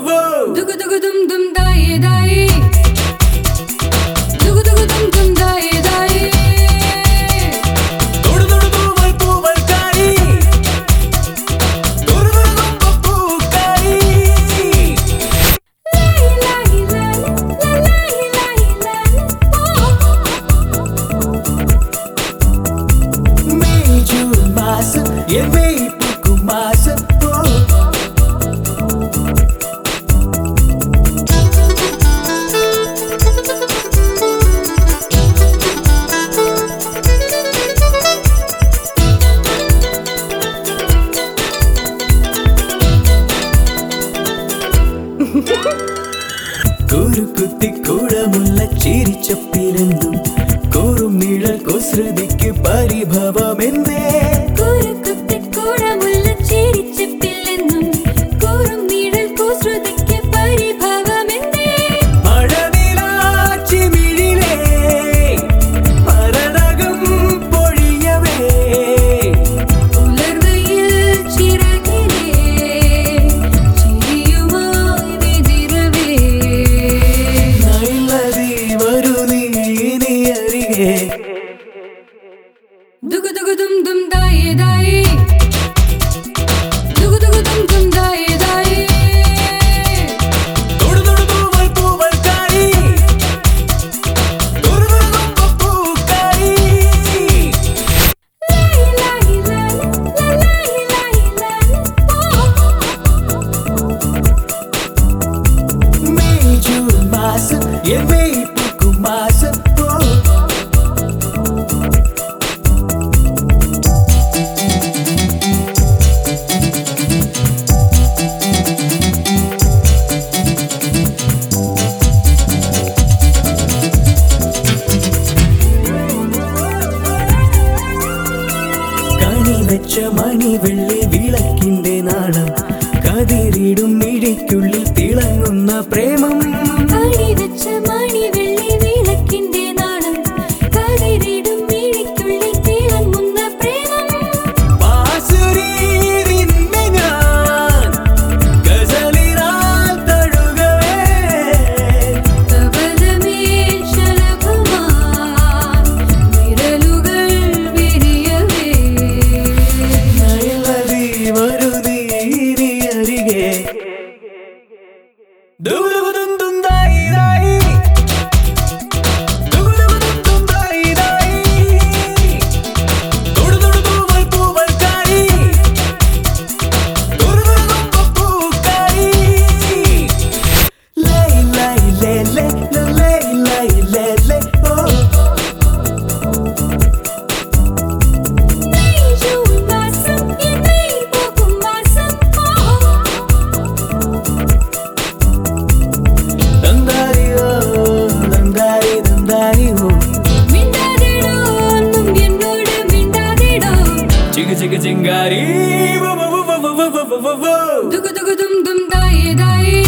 vơ Dugu dugu dum dum dai dai. Dugu dugu dum dum dai dai. Dudu dudu du vai pu vai kai Dudu dudu dum pu pu kai Lai lai lai lai lai lai lai Mei jun mas ye ഒരു കുത്തിക്കൂടമുള്ള ചിരിച്ചപ്പിരുന്നു കോറും നിഴൽ കുസൃതിക്ക് പരിഭവമെന്നേ. gıdım dım day day പഞ്ചമണി വെള്ളി വിളക്കിന്റെ നാളം. കതിരിടും മിഴിക്കുള്ളിൽ തിളങ്ങുന്ന പ്രേമം. വെച്ച മണി गरीब दुग दुग दुम दुम दाई दाई